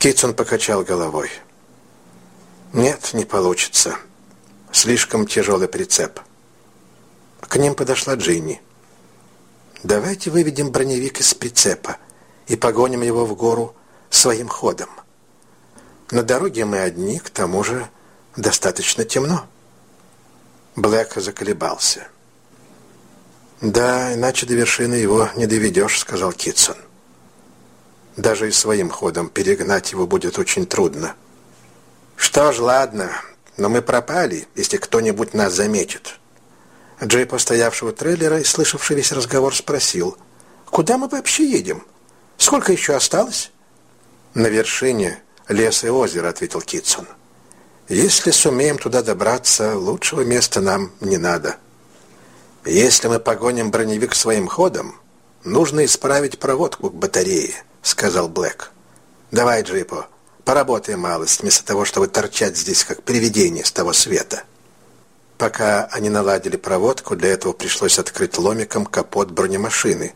Китсон покачал головой. «Нет, не получится. Слишком тяжелый прицеп». К ним подошла Джинни. «Давайте выведем броневик из прицепа и погоним его в гору своим ходом. На дороге мы одни, к тому же достаточно темно». Блэк заколебался. «Да, иначе до вершины его не доведешь», — сказал Китсон. «Даже и своим ходом перегнать его будет очень трудно». «Что ж, ладно, но мы пропали, если кто-нибудь нас заметит». Джей, постоявший трейлера и слышавший весь разговор, спросил, «Куда мы вообще едем? Сколько еще осталось?» «На вершине лес и озеро», — ответил Китсон. «Если сумеем туда добраться, лучшего места нам не надо». «Если мы погоним броневик своим ходом, нужно исправить проводку к батарее», — сказал Блэк. «Давай, Джипо, поработаем малость, вместо того, чтобы торчать здесь, как привидение с того света». Пока они наладили проводку, для этого пришлось открыть ломиком капот бронемашины.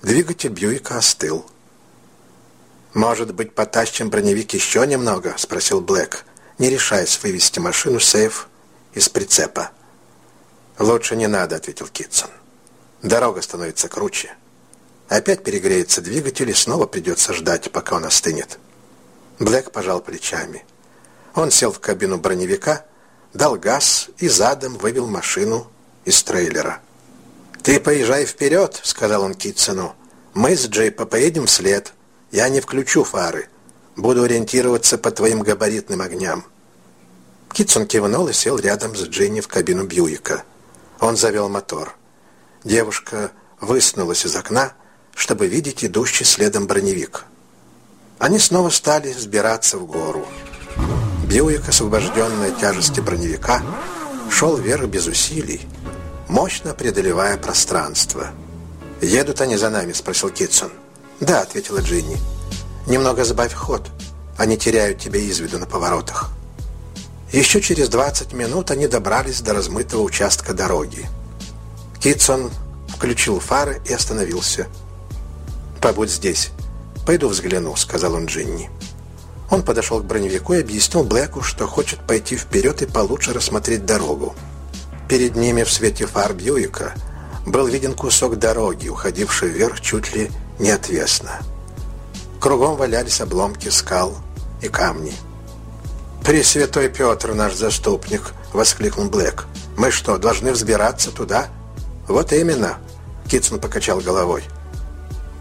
Двигатель Бьюика остыл. «Может быть, потащим броневик еще немного?» — спросил Блэк, не решаясь вывести машину сейф из прицепа. «Лучше не надо», — ответил Китсон. «Дорога становится круче. Опять перегреется двигатель, и снова придется ждать, пока он остынет». Блэк пожал плечами. Он сел в кабину броневика, дал газ и задом вывел машину из трейлера. «Ты поезжай вперед», — сказал он Китсону. «Мы с Джейпа поедем вслед. Я не включу фары. Буду ориентироваться по твоим габаритным огням». Китсон кивнул и сел рядом с Джинни в кабину Бьюика. Он завел мотор. Девушка высунулась из окна, чтобы видеть идущий следом броневик. Они снова стали взбираться в гору. Бьюик, освобожденный от тяжести броневика, шел вверх без усилий, мощно преодолевая пространство. «Едут они за нами?» – спросил Китсон. «Да», – ответила Джинни. «Немного сбавь ход. Они теряют тебя из виду на поворотах». Еще через 20 минут они добрались до размытого участка дороги. Китсон включил фары и остановился. «Побудь здесь. Пойду взгляну», — сказал он Джинни. Он подошел к броневику и объяснил Блэку, что хочет пойти вперед и получше рассмотреть дорогу. Перед ними в свете фар Бьюика был виден кусок дороги, уходивший вверх чуть ли не отвесно. Кругом валялись обломки скал и камни. «Пресвятой Петр, наш заступник!» — воскликнул Блэк. «Мы что, должны взбираться туда?» «Вот именно!» — Китсон покачал головой.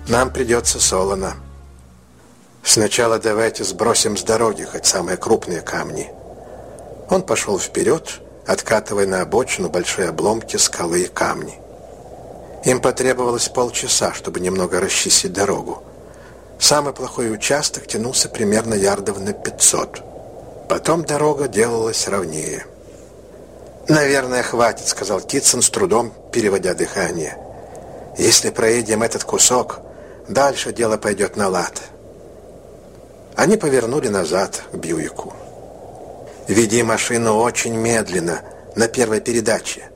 «Нам придется солоно. Сначала давайте сбросим с дороги хоть самые крупные камни». Он пошел вперед, откатывая на обочину большие обломки скалы и камни. Им потребовалось полчаса, чтобы немного расчистить дорогу. Самый плохой участок тянулся примерно ярдов на пятьсот. Потом дорога делалась ровнее. «Наверное, хватит», — сказал Китсон с трудом, переводя дыхание. «Если проедем этот кусок, дальше дело пойдет на лад». Они повернули назад к Бьюику. «Веди машину очень медленно, на первой передаче.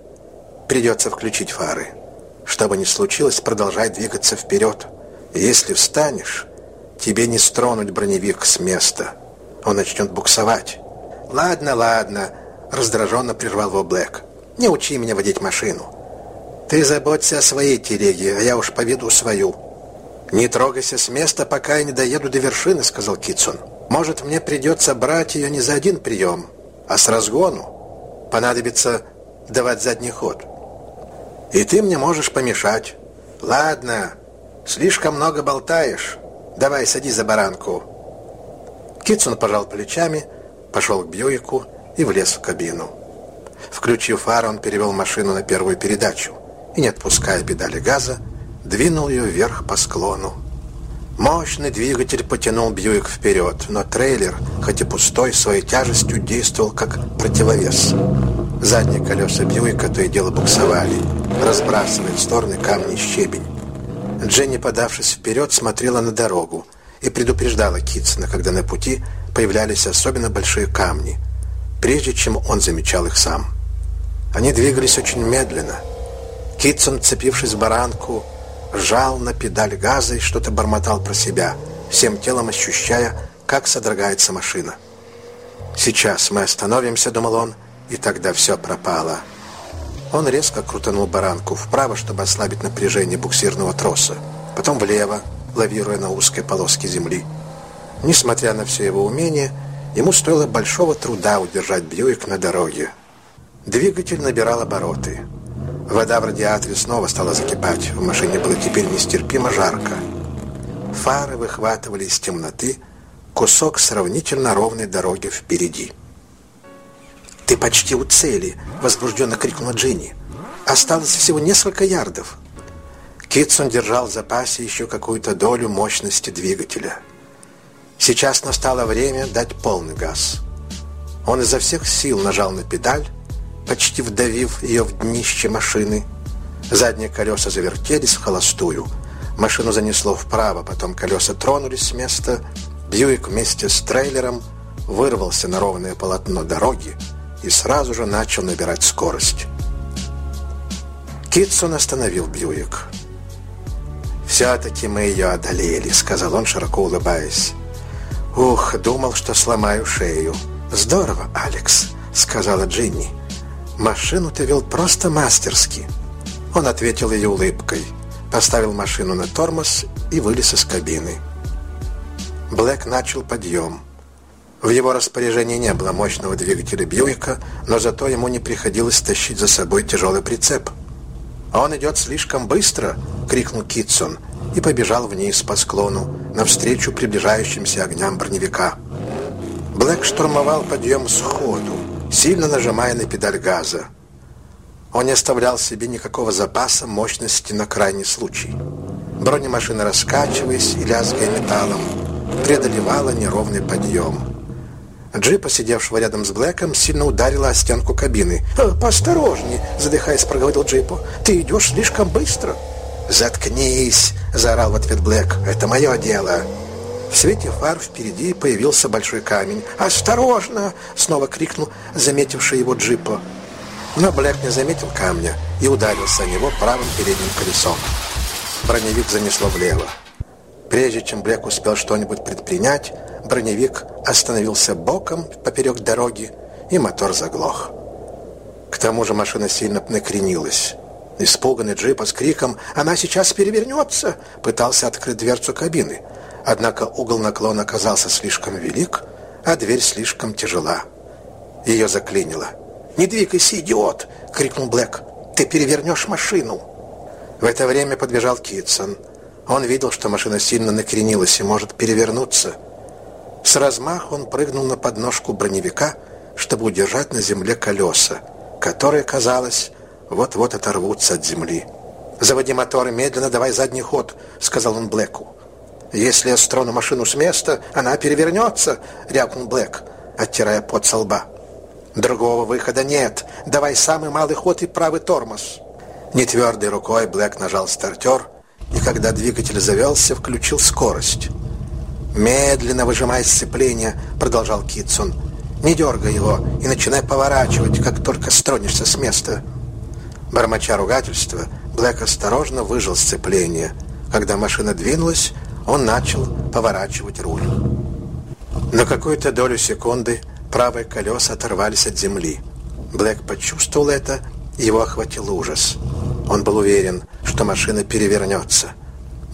Придется включить фары. Что бы ни случилось, продолжай двигаться вперед. Если встанешь, тебе не стронуть броневик с места» он начнет буксовать. «Ладно, ладно», — раздраженно прервал его Блэк. «Не учи меня водить машину. Ты заботься о своей телеге, а я уж поведу свою». «Не трогайся с места, пока я не доеду до вершины», — сказал Китсон. «Может, мне придется брать ее не за один прием, а с разгону. Понадобится давать задний ход. И ты мне можешь помешать. Ладно, слишком много болтаешь. Давай, садись за баранку». Китсон пожал плечами, пошел к Бьюику и влез в кабину. Включив фар, он перевел машину на первую передачу и, не отпуская педали газа, двинул ее вверх по склону. Мощный двигатель потянул Бьюик вперед, но трейлер, хоть и пустой, своей тяжестью действовал как противовес. Задние колеса Бьюика то и дело буксовали, разбрасывая в стороны камни и щебень. Дженни, подавшись вперед, смотрела на дорогу, и предупреждала Китсона, когда на пути появлялись особенно большие камни, прежде чем он замечал их сам. Они двигались очень медленно. Китсон, цепившись в баранку, жал на педаль газа и что-то бормотал про себя, всем телом ощущая, как содрогается машина. «Сейчас мы остановимся», — думал он, — «и тогда все пропало». Он резко крутанул баранку вправо, чтобы ослабить напряжение буксирного троса, потом влево, лавируя на узкой полоске земли. Несмотря на все его умения, ему стоило большого труда удержать Бьюик на дороге. Двигатель набирал обороты. Вода в радиаторе снова стала закипать. В машине было теперь нестерпимо жарко. Фары выхватывали из темноты кусок сравнительно ровной дороги впереди. «Ты почти у цели!» — возбужденно крикнула Джинни. «Осталось всего несколько ярдов!» Китсон держал в запасе еще какую-то долю мощности двигателя. Сейчас настало время дать полный газ. Он изо всех сил нажал на педаль, почти вдавив ее в днище машины. Задние колеса завертелись в холостую. Машину занесло вправо, потом колеса тронулись с места. Бьюик вместе с трейлером вырвался на ровное полотно дороги и сразу же начал набирать скорость. Китсон остановил Бьюик. «Все-таки мы ее одолели», — сказал он, широко улыбаясь. «Ух, думал, что сломаю шею». «Здорово, Алекс», — сказала Джинни. «Машину ты вел просто мастерски». Он ответил ее улыбкой, поставил машину на тормоз и вылез из кабины. Блэк начал подъем. В его распоряжении не было мощного двигателя Бьюика, но зато ему не приходилось тащить за собой тяжелый прицеп. «Он идет слишком быстро!» — крикнул Китсон и побежал вниз по склону, навстречу приближающимся огням броневика. Блэк штурмовал подъем сходу, сильно нажимая на педаль газа. Он не оставлял себе никакого запаса мощности на крайний случай. Бронемашина, раскачиваясь и лязгая металлом, преодолевала неровный подъем. Джипа, сидевшего рядом с Блэком, сильно ударила о стенку кабины. «Э, «Поосторожней!» – задыхаясь, проговорил Джипу. «Ты идешь слишком быстро!» «Заткнись!» – заорал в ответ Блэк. «Это мое дело!» В свете фар впереди появился большой камень. «Осторожно!» – снова крикнул заметивший его Джипа. Но Блэк не заметил камня и ударился о него правым передним колесом. Броневик занесло влево. Прежде чем Блэк успел что-нибудь предпринять, броневик остановился боком поперек дороги, и мотор заглох. К тому же машина сильно накренилась. Испуганный джипа с криком «Она сейчас перевернется!» пытался открыть дверцу кабины. Однако угол наклона оказался слишком велик, а дверь слишком тяжела. Ее заклинило. «Не двигайся, идиот!» — крикнул Блэк. «Ты перевернешь машину!» В это время подбежал Китсон. Он видел, что машина сильно накренилась и может перевернуться. С размаху он прыгнул на подножку броневика, чтобы удержать на земле колеса, которые, казалось, вот-вот оторвутся от земли. «Заводи мотор и медленно давай задний ход», — сказал он Блэку. «Если я строну машину с места, она перевернется», — рявкнул Блэк, оттирая пот со лба. «Другого выхода нет. Давай самый малый ход и правый тормоз». Нетвердой рукой Блэк нажал стартер, и когда двигатель завелся, включил скорость. «Медленно выжимай сцепление», — продолжал Китсон. «Не дергай его и начинай поворачивать, как только стронешься с места». Бормоча ругательства, Блэк осторожно выжил сцепление. Когда машина двинулась, он начал поворачивать руль. На какую-то долю секунды правые колеса оторвались от земли. Блэк почувствовал это, его охватил ужас. Он был уверен, что машина перевернется —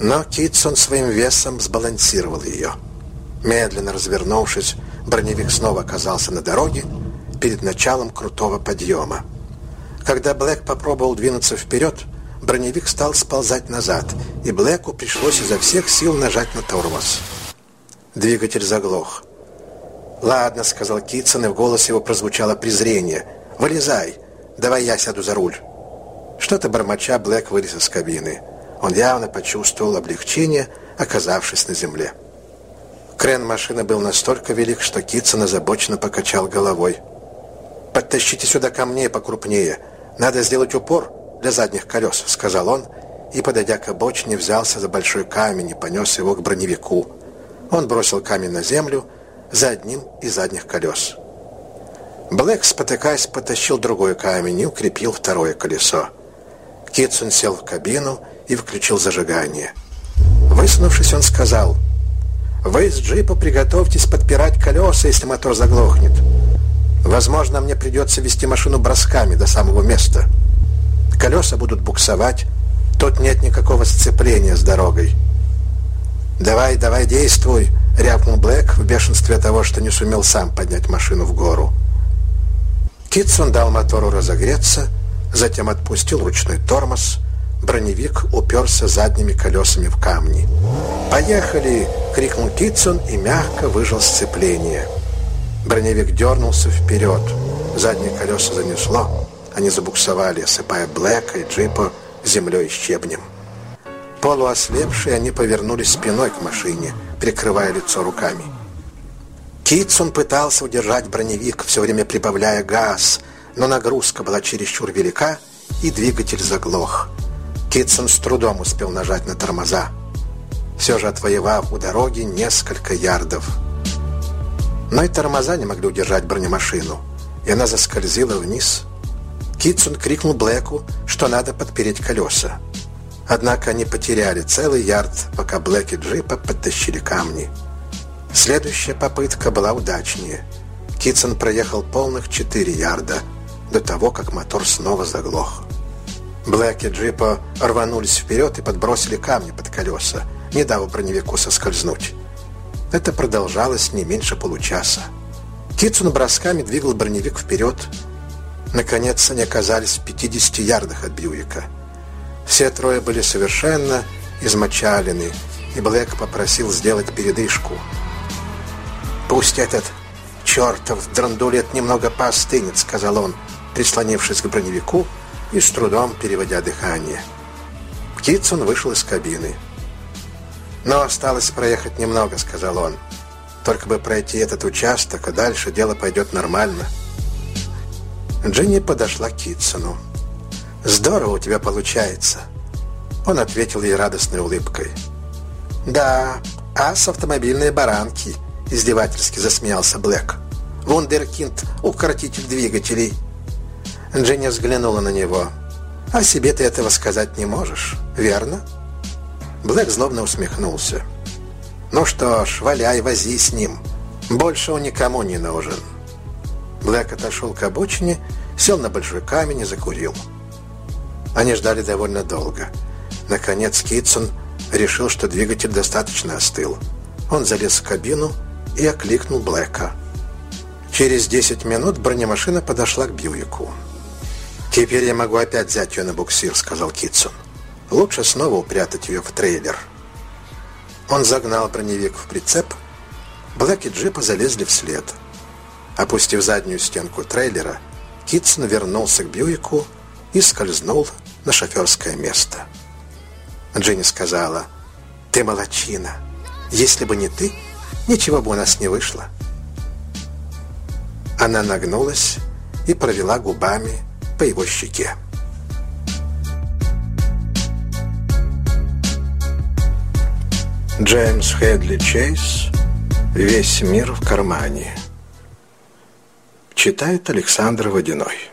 но Китсон своим весом сбалансировал ее. Медленно развернувшись, броневик снова оказался на дороге перед началом крутого подъема. Когда Блэк попробовал двинуться вперед, броневик стал сползать назад, и Блэку пришлось изо всех сил нажать на тормоз. Двигатель заглох. «Ладно», — сказал Китсон, и в голосе его прозвучало презрение. «Вылезай, давай я сяду за руль». Что-то бормоча, Блэк вылез из кабины. Он явно почувствовал облегчение, оказавшись на земле. Крен машины был настолько велик, что Китсон озабоченно покачал головой. «Подтащите сюда камней покрупнее. Надо сделать упор для задних колес», — сказал он, и, подойдя к обочине, взялся за большой камень и понес его к броневику. Он бросил камень на землю за одним из задних колес. Блэк, спотыкаясь, потащил другой камень и укрепил второе колесо. Китсон сел в кабину и включил зажигание. Высунувшись, он сказал, Вы из джипа приготовьтесь подпирать колеса, если мотор заглохнет. Возможно, мне придется вести машину бросками до самого места. Колеса будут буксовать, тут нет никакого сцепления с дорогой. «Давай, давай, действуй!» — рявкнул Блэк в бешенстве того, что не сумел сам поднять машину в гору. Китсон дал мотору разогреться, затем отпустил ручной тормоз. Броневик уперся задними колесами в камни. «Поехали!» — крикнул Китсон и мягко выжил сцепление. Броневик дернулся вперед. Задние колеса занесло. Они забуксовали, осыпая Блэка и Джипа землей и щебнем. Полуослепшие, они повернулись спиной к машине, прикрывая лицо руками. Китсон пытался удержать броневик, все время прибавляя газ, но нагрузка была чересчур велика, и двигатель заглох. Китсон с трудом успел нажать на тормоза, все же отвоевав у дороги несколько ярдов. Но и тормоза не могли удержать бронемашину, и она заскользила вниз. Китсон крикнул Блэку, что надо подпереть колеса. Однако они потеряли целый ярд, пока Блэк и Джипа подтащили камни. Следующая попытка была удачнее. Китсон проехал полных 4 ярда до того, как мотор снова заглох. Блэк и Джипа рванулись вперед и подбросили камни под колеса, не дав броневику соскользнуть. Это продолжалось не меньше получаса. Китсон бросками двигал броневик вперед. Наконец они оказались в 50 ярдах от Бьюика. Все трое были совершенно измочалены, и Блэк попросил сделать передышку. «Пусть этот чертов драндулет немного поостынет», — сказал он, прислонившись к броневику и с трудом переводя дыхание. Китсон вышел из кабины. «Но осталось проехать немного», — сказал он. «Только бы пройти этот участок, а дальше дело пойдет нормально». Джинни подошла к Китсону. «Здорово у тебя получается». Он ответил ей радостной улыбкой. «Да, ас автомобильные баранки», — издевательски засмеялся Блэк. «Вундеркинд, укротитель двигателей». Джинни взглянула на него. «А себе ты этого сказать не можешь, верно?» Блэк злобно усмехнулся. «Ну что ж, валяй, вози с ним. Больше он никому не нужен». Блэк отошел к обочине, сел на большой камень и закурил. Они ждали довольно долго. Наконец Китсон решил, что двигатель достаточно остыл. Он залез в кабину и окликнул Блэка. Через 10 минут бронемашина подошла к Бьюику. «Теперь я могу опять взять ее на буксир», — сказал Китсон. «Лучше снова упрятать ее в трейлер». Он загнал броневик в прицеп. Блэк и Джипа залезли вслед. Опустив заднюю стенку трейлера, Китсон вернулся к Бьюику и скользнул на шоферское место. Дженни сказала, «Ты молочина. Если бы не ты, ничего бы у нас не вышло». Она нагнулась и провела губами по его щеке. Джеймс Хедли Чейз «Весь мир в кармане». Читает Александр Водяной.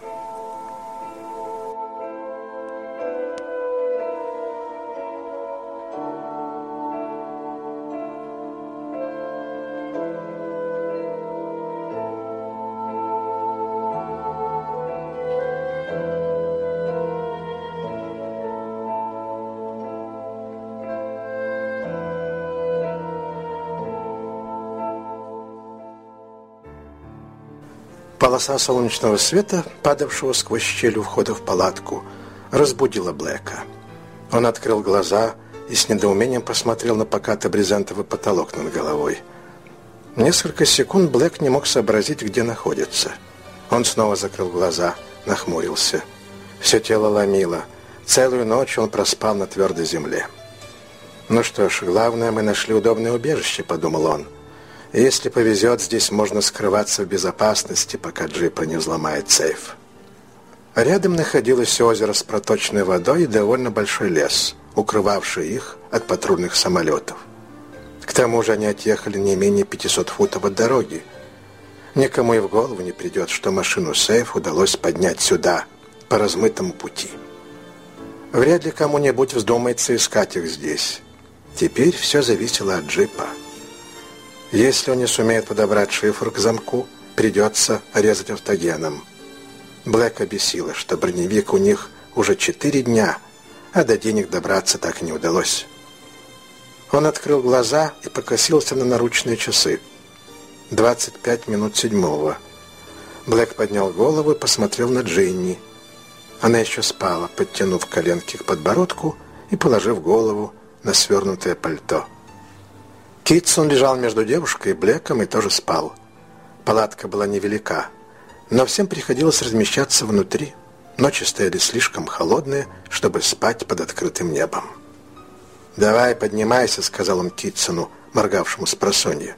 Полоса солнечного света, падавшего сквозь щель у входа в палатку, разбудила Блэка. Он открыл глаза и с недоумением посмотрел на покатый брезентовый потолок над головой. Несколько секунд Блэк не мог сообразить, где находится. Он снова закрыл глаза, нахмурился. Все тело ломило. Целую ночь он проспал на твердой земле. «Ну что ж, главное, мы нашли удобное убежище», — подумал он. Если повезет, здесь можно скрываться в безопасности, пока джипа не взломает сейф. Рядом находилось озеро с проточной водой и довольно большой лес, укрывавший их от патрульных самолетов. К тому же они отъехали не менее 500 футов от дороги. Никому и в голову не придет, что машину-сейф удалось поднять сюда, по размытому пути. Вряд ли кому-нибудь вздумается искать их здесь. Теперь все зависело от джипа. Если он не сумеет подобрать шифр к замку, придется резать автогеном. Блэк объясила, что броневик у них уже четыре дня, а до денег добраться так и не удалось. Он открыл глаза и покосился на наручные часы. 25 минут седьмого. Блэк поднял голову и посмотрел на Джинни. Она еще спала, подтянув коленки к подбородку и положив голову на свернутое пальто. Китсон лежал между девушкой и Блэком и тоже спал. Палатка была невелика, но всем приходилось размещаться внутри. Ночи стояли слишком холодные, чтобы спать под открытым небом. «Давай, поднимайся», — сказал он Китсону, моргавшему с просонья.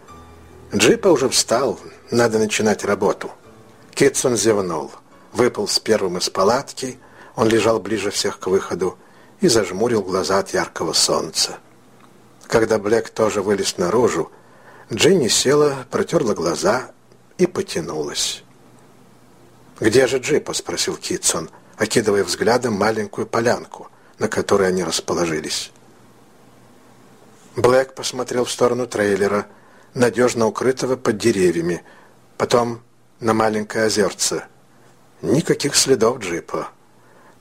Джипа уже встал, надо начинать работу. Китсон зевнул, выпал с первым из палатки, он лежал ближе всех к выходу и зажмурил глаза от яркого солнца. Когда Блэк тоже вылез наружу, Джинни села, протерла глаза и потянулась. «Где же Джипа?» — спросил Китсон, окидывая взглядом маленькую полянку, на которой они расположились. Блэк посмотрел в сторону трейлера, надежно укрытого под деревьями, потом на маленькое озерце. Никаких следов джипа.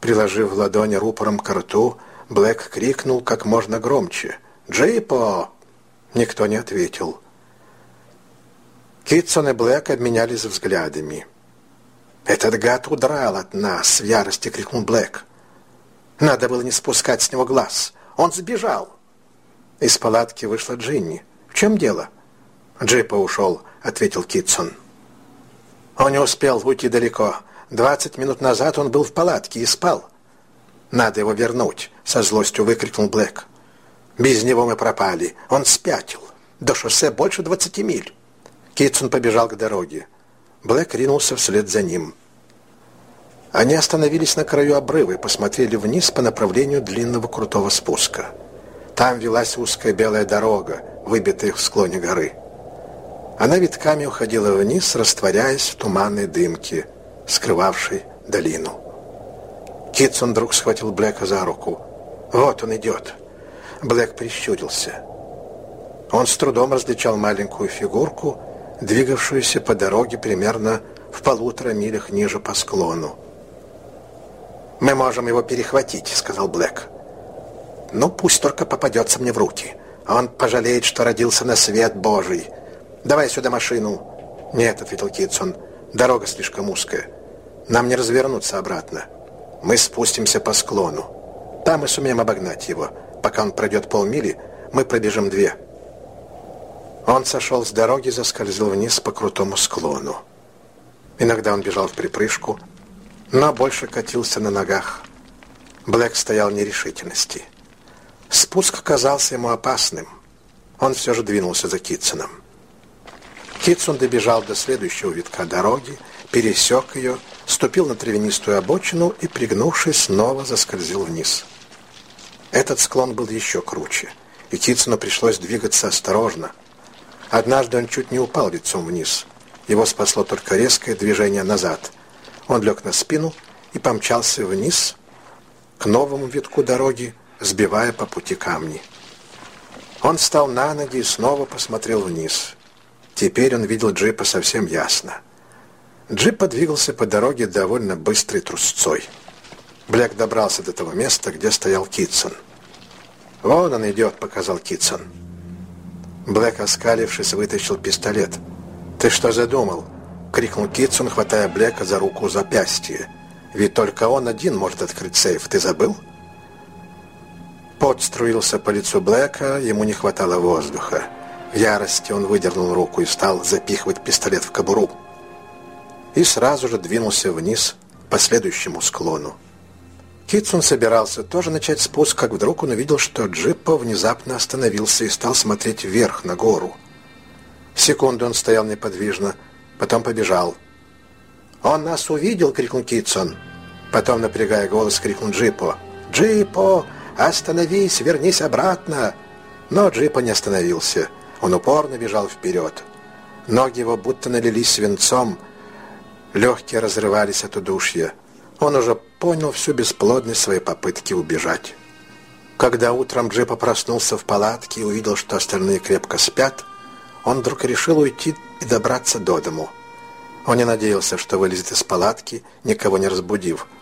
Приложив ладони рупором к рту, Блэк крикнул как можно громче. «Джипо!» Никто не ответил. Китсон и Блэк обменялись взглядами. «Этот гад удрал от нас!» — в ярости крикнул Блэк. «Надо было не спускать с него глаз. Он сбежал!» Из палатки вышла Джинни. «В чем дело?» «Джипа ушел», — ответил Китсон. Он не успел уйти далеко. Двадцать минут назад он был в палатке и спал. «Надо его вернуть», — со злостью выкрикнул Блэк. «Без него мы пропали. Он спятил. До шоссе больше двадцати миль». Китсон побежал к дороге. Блэк ринулся вслед за ним. Они остановились на краю обрыва и посмотрели вниз по направлению длинного крутого спуска. Там велась узкая белая дорога, выбитая в склоне горы. Она витками уходила вниз, растворяясь в туманной дымке, скрывавшей долину. Китсон вдруг схватил Блэка за руку. «Вот он идет!» Блэк прищурился. Он с трудом различал маленькую фигурку, двигавшуюся по дороге примерно в полутора милях ниже по склону. «Мы можем его перехватить», — сказал Блэк. Ну, пусть только попадется мне в руки. Он пожалеет, что родился на свет Божий. Давай сюда машину. Нет, ответил Китсон. Дорога слишком узкая. Нам не развернуться обратно. Мы спустимся по склону. Там мы сумеем обогнать его. Пока он пройдет полмили, мы пробежим две. Он сошел с дороги и заскользил вниз по крутому склону. Иногда он бежал в припрыжку, но больше катился на ногах. Блэк стоял в нерешительности. Спуск казался ему опасным. Он все же двинулся за Китсоном. Китсон добежал до следующего витка дороги, пересек ее, ступил на травянистую обочину и, пригнувшись, снова заскользил вниз. Этот склон был еще круче, и Китсону пришлось двигаться осторожно. Однажды он чуть не упал лицом вниз. Его спасло только резкое движение назад. Он лег на спину и помчался вниз к новому витку дороги, сбивая по пути камни. Он встал на ноги и снова посмотрел вниз. Теперь он видел джипа совсем ясно. Джип подвигался по дороге довольно быстрой трусцой. Блэк добрался до того места, где стоял Китсон. «Вон он идет», — показал Китсон. Блэк, оскалившись, вытащил пистолет. «Ты что задумал?» — крикнул Китсон, хватая Блэка за руку запястье. «Ведь только он один может открыть сейф. Ты забыл?» Пот струился по лицу Блэка, ему не хватало воздуха. В ярости он выдернул руку и стал запихивать пистолет в кобуру. И сразу же двинулся вниз по следующему склону. Китсон собирался тоже начать спуск, как вдруг он увидел, что джиппо внезапно остановился и стал смотреть вверх, на гору. Секунду он стоял неподвижно, потом побежал. «Он нас увидел!» — крикнул Китсон. Потом, напрягая голос, крикнул Джиппо. «Джиппо! «Остановись! Вернись обратно!» Но джипа не остановился. Он упорно бежал вперед. Ноги его будто налились свинцом, легкие разрывались от удушья. Он уже понял всю бесплодность своей попытки убежать. Когда утром Джипа проснулся в палатке и увидел, что остальные крепко спят, он вдруг решил уйти и добраться до дому. Он не надеялся, что вылезет из палатки, никого не разбудив –